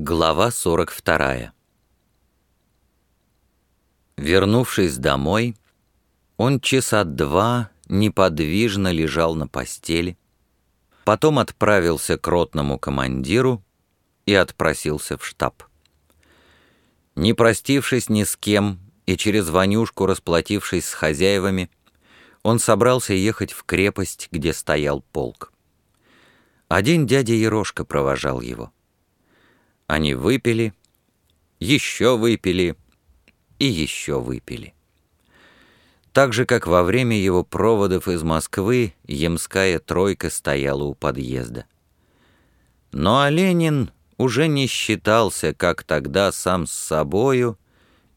Глава 42 Вернувшись домой, он часа два неподвижно лежал на постели, потом отправился к ротному командиру и отпросился в штаб. Не простившись ни с кем и через Ванюшку расплатившись с хозяевами, он собрался ехать в крепость, где стоял полк. Один дядя Ерошка провожал его. Они выпили, еще выпили и еще выпили. Так же, как во время его проводов из Москвы, ямская тройка стояла у подъезда. Но Оленин уже не считался, как тогда, сам с собою,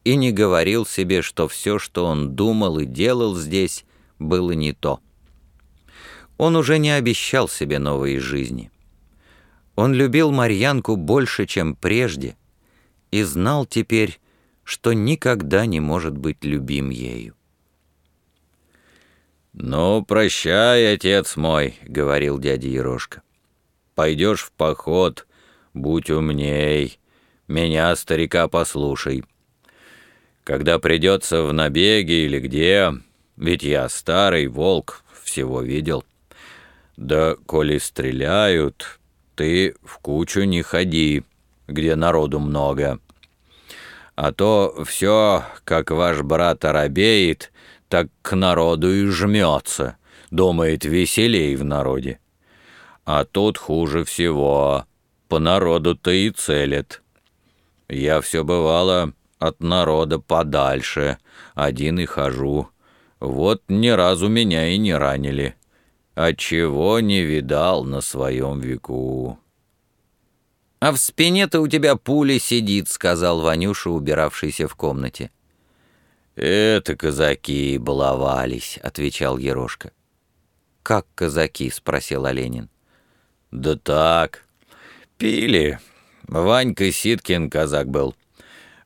и не говорил себе, что все, что он думал и делал здесь, было не то. Он уже не обещал себе новой жизни. Он любил Марьянку больше, чем прежде, и знал теперь, что никогда не может быть любим ею. «Ну, прощай, отец мой», — говорил дядя Ерошка. «Пойдешь в поход, будь умней, меня, старика, послушай. Когда придется в набеге или где, ведь я старый волк, всего видел. Да коли стреляют, ты в кучу не ходи, где народу много. А то все, как ваш брат оробеет, так к народу и жмется, думает веселей в народе. А тут хуже всего, по народу-то и целят. Я все бывало от народа подальше, один и хожу. Вот ни разу меня и не ранили» а чего не видал на своем веку. «А в спине-то у тебя пуля сидит», — сказал Ванюша, убиравшийся в комнате. «Это казаки баловались», — отвечал Ерошка. «Как казаки?» — спросил Оленин. «Да так. Пили. Ванька Ситкин казак был.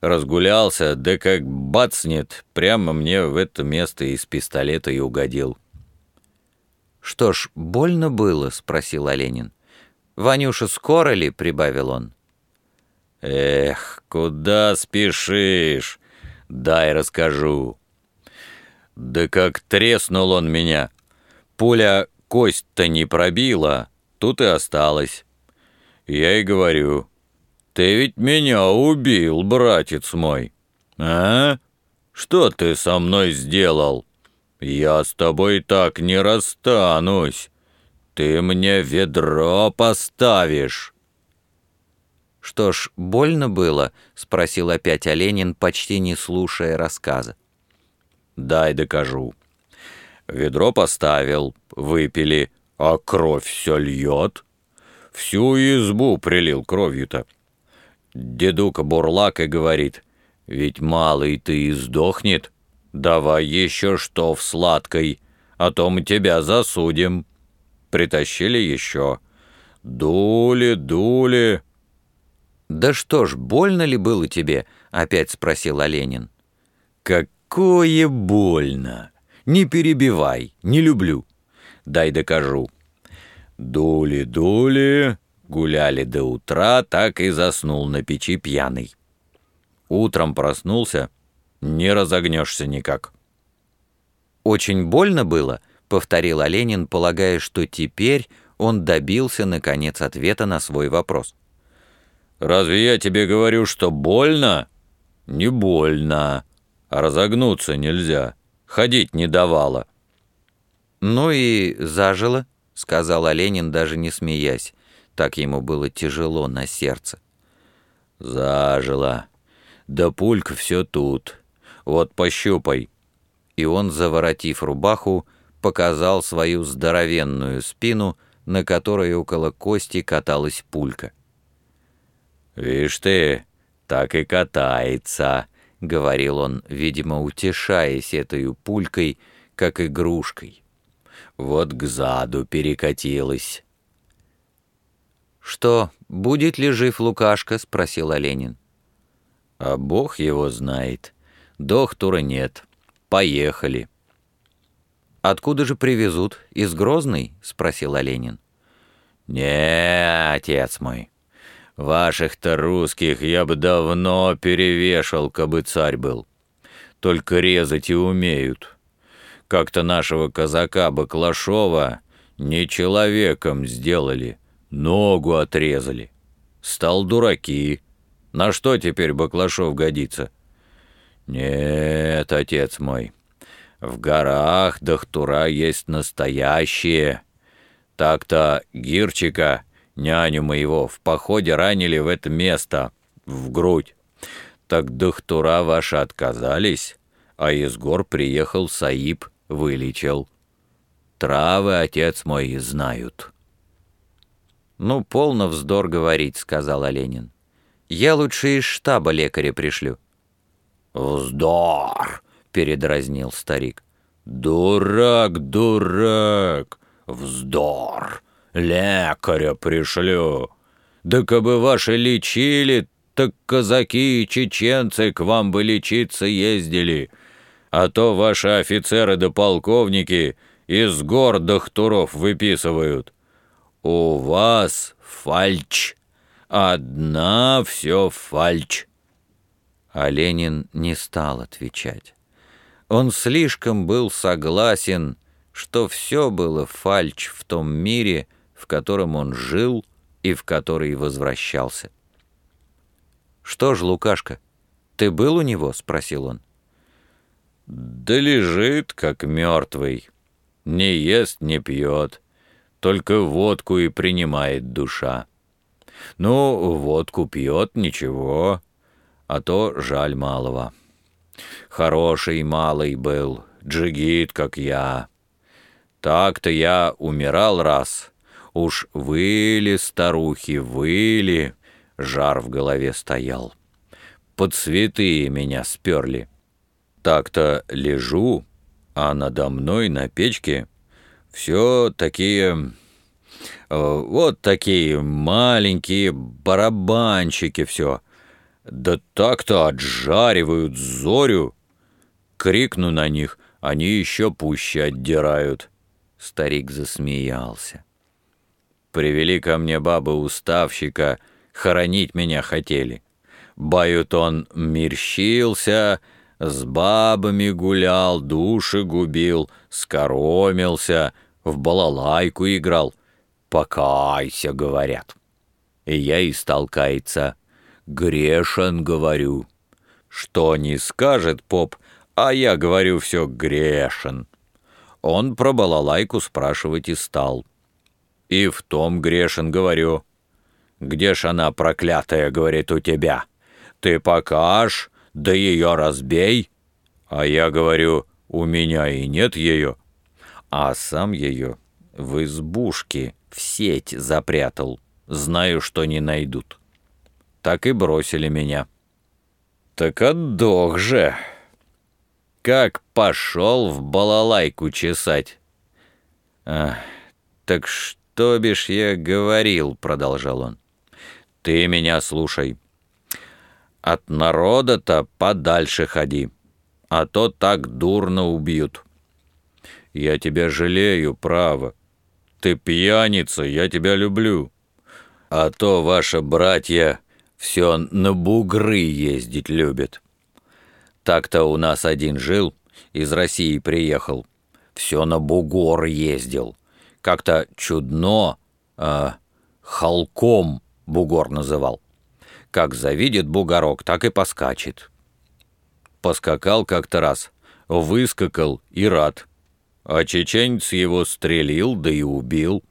Разгулялся, да как бацнет, прямо мне в это место из пистолета и угодил». «Что ж, больно было?» — спросил Оленин. «Ванюша, скоро ли?» — прибавил он. «Эх, куда спешишь? Дай расскажу». «Да как треснул он меня! Пуля кость-то не пробила, тут и осталась. Я и говорю, ты ведь меня убил, братец мой. А? Что ты со мной сделал?» «Я с тобой так не расстанусь. Ты мне ведро поставишь». «Что ж, больно было?» — спросил опять Оленин, почти не слушая рассказа. «Дай докажу. Ведро поставил, выпили, а кровь все льет. Всю избу прилил кровью-то. Дедука бурлак и говорит, ведь малый ты и сдохнет». «Давай еще что в сладкой, а то мы тебя засудим». Притащили еще. Дули, дули. «Да что ж, больно ли было тебе?» — опять спросил Оленин. «Какое больно! Не перебивай, не люблю. Дай докажу. Дули, дули, гуляли до утра, так и заснул на печи пьяный. Утром проснулся, не разогнешься никак». «Очень больно было?» — повторил Оленин, полагая, что теперь он добился, наконец, ответа на свой вопрос. «Разве я тебе говорю, что больно?» «Не больно. А разогнуться нельзя. Ходить не давало». «Ну и зажило», — сказал Оленин, даже не смеясь. Так ему было тяжело на сердце. «Зажило. Да пулька все тут. Вот пощупай». И он, заворотив рубаху, показал свою здоровенную спину, на которой около кости каталась пулька. «Вишь ты, так и катается», — говорил он, видимо, утешаясь этой пулькой, как игрушкой. «Вот к заду перекатилась». «Что, будет ли жив Лукашка?» — спросил Оленин. «А Бог его знает. Доктора нет. Поехали». «Откуда же привезут? Из Грозной?» — спросил Оленин. «Не, отец мой, Ваших-то русских я бы давно перевешал, кабы царь был. Только резать и умеют. Как-то нашего казака Баклашова не человеком сделали, ногу отрезали. Стал дураки. На что теперь Баклашов годится? Нет, отец мой, в горах Дахтура есть настоящие. Так-то Гирчика, няню моего, в походе ранили в это место, в грудь. Так Дахтура ваши отказались, а из гор приехал Саиб, вылечил. Травы, отец мой, знают». «Ну, полно вздор говорить», — сказал Оленин. «Я лучше из штаба лекаря пришлю». «Вздор!» — передразнил старик. «Дурак, дурак! Вздор! Лекаря пришлю! Да кабы ваши лечили, так казаки и чеченцы к вам бы лечиться ездили, а то ваши офицеры да полковники из гор дохтуров выписывают. У вас фальч, одна все фальч». А Ленин не стал отвечать. Он слишком был согласен, что все было фальч в том мире, в котором он жил и в который возвращался. «Что ж, Лукашка, ты был у него?» — спросил он. «Да лежит, как мертвый. Не ест, не пьет. Только водку и принимает душа. Ну, водку пьет, ничего, а то жаль малого». Хороший малый был, джигит, как я. Так-то я умирал раз. Уж выли, старухи, выли. Жар в голове стоял. Под святые меня сперли. Так-то лежу, а надо мной на печке все такие... Э, вот такие маленькие барабанчики все. Да так-то отжаривают зорю. Крикну на них, они еще пуще отдирают. Старик засмеялся. Привели ко мне бабы-уставщика, хоронить меня хотели. Бают он мирщился, с бабами гулял, души губил, скоромился, в балалайку играл. «Покайся», — говорят. И я и стал каяться. «Грешен», — говорю. Что не скажет поп, а я говорю все грешен. Он про балалайку спрашивать и стал. И в том грешен, говорю. Где ж она, проклятая, говорит, у тебя? Ты покаж, да ее разбей. А я говорю, у меня и нет ее. А сам ее в избушке в сеть запрятал. Знаю, что не найдут так и бросили меня. Так отдох же. Как пошел в балалайку чесать. А, так что бишь я говорил, продолжал он. Ты меня слушай. От народа-то подальше ходи, а то так дурно убьют. Я тебя жалею, право. Ты пьяница, я тебя люблю. А то ваши братья все на бугры ездить любит. Так-то у нас один жил, из России приехал. Все на бугор ездил. Как-то чудно, э, холком бугор называл. Как завидит бугорок, так и поскачет. Поскакал как-то раз, выскакал и рад. А чеченец его стрелил, да и убил.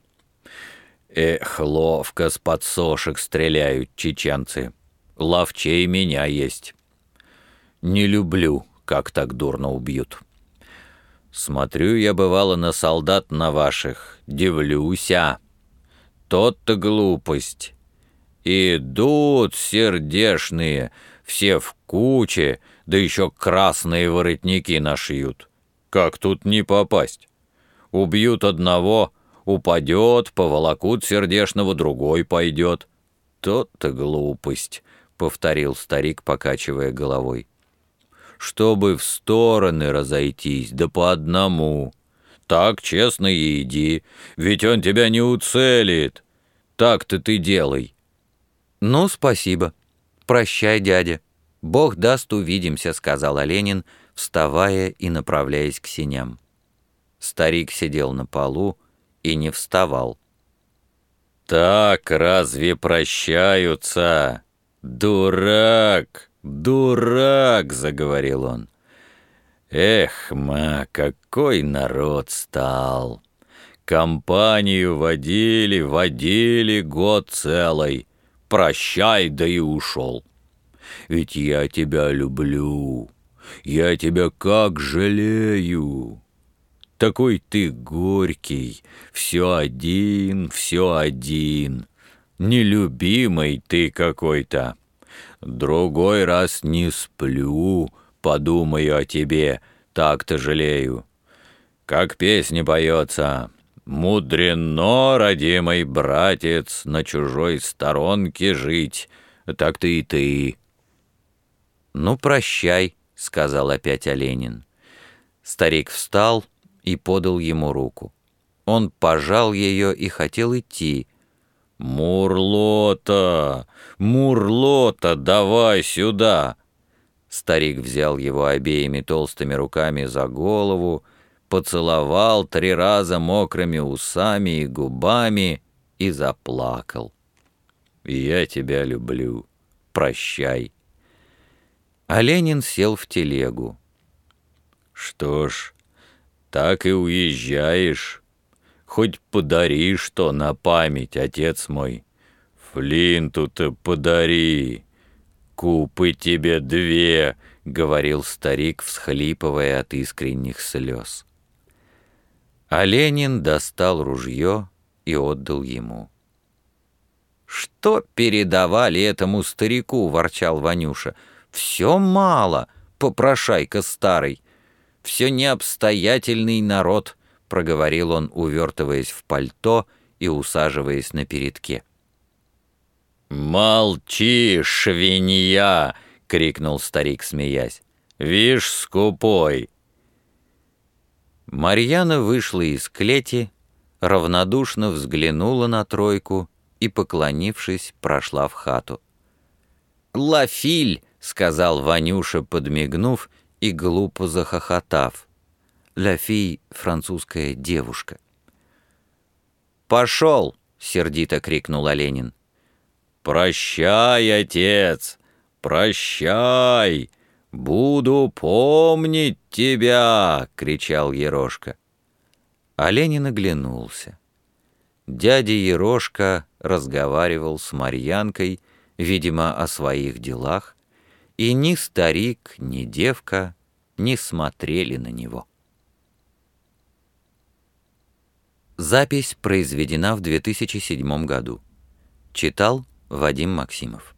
Эх, ловко с подсошек стреляют чеченцы. Ловчей меня есть. Не люблю, как так дурно убьют. Смотрю я, бывало, на солдат на ваших, дивлюся. Тот-то глупость. Идут сердешные, все в куче, да еще красные воротники нашьют. Как тут не попасть? Убьют одного, Упадет, поволокут сердешного, другой пойдет. Тот-то глупость, — повторил старик, покачивая головой. Чтобы в стороны разойтись, да по одному. Так честно и иди, ведь он тебя не уцелит. Так-то ты делай. «Ну, спасибо. Прощай, дядя. Бог даст, увидимся», — сказал Оленин, вставая и направляясь к синям. Старик сидел на полу и не вставал. «Так разве прощаются? Дурак, дурак!» — заговорил он. «Эх, ма, какой народ стал! Компанию водили, водили год целый. Прощай, да и ушел. Ведь я тебя люблю, я тебя как жалею!» Такой ты горький, все один, все один. Нелюбимый ты какой-то. Другой раз не сплю, подумаю о тебе, так-то жалею. Как песня поется, «Мудрено, родимый братец, на чужой сторонке жить, так ты и ты». «Ну, прощай», — сказал опять Оленин. Старик встал, — и подал ему руку. Он пожал ее и хотел идти. «Мурлота! Мурлота, давай сюда!» Старик взял его обеими толстыми руками за голову, поцеловал три раза мокрыми усами и губами и заплакал. «Я тебя люблю. Прощай». А Ленин сел в телегу. «Что ж, так и уезжаешь. Хоть подари что на память, отец мой. Флинту-то подари. Купы тебе две, — говорил старик, всхлипывая от искренних слез. А Ленин достал ружье и отдал ему. «Что передавали этому старику?» — ворчал Ванюша. «Все мало, попрошайка старый все необстоятельный народ», — проговорил он, увертываясь в пальто и усаживаясь на передке. «Молчи, швинья!» — крикнул старик, смеясь. «Вишь, скупой!» Марьяна вышла из клети, равнодушно взглянула на тройку и, поклонившись, прошла в хату. «Лафиль!» — сказал Ванюша, подмигнув, и глупо захохотав. «Ля фи» — французская девушка. «Пошел!» — сердито крикнул Оленин. «Прощай, отец! Прощай! Буду помнить тебя!» — кричал Ерошка. Оленин оглянулся. Дядя Ерошка разговаривал с Марьянкой, видимо, о своих делах, и ни старик, ни девка не смотрели на него. Запись произведена в 2007 году. Читал Вадим Максимов.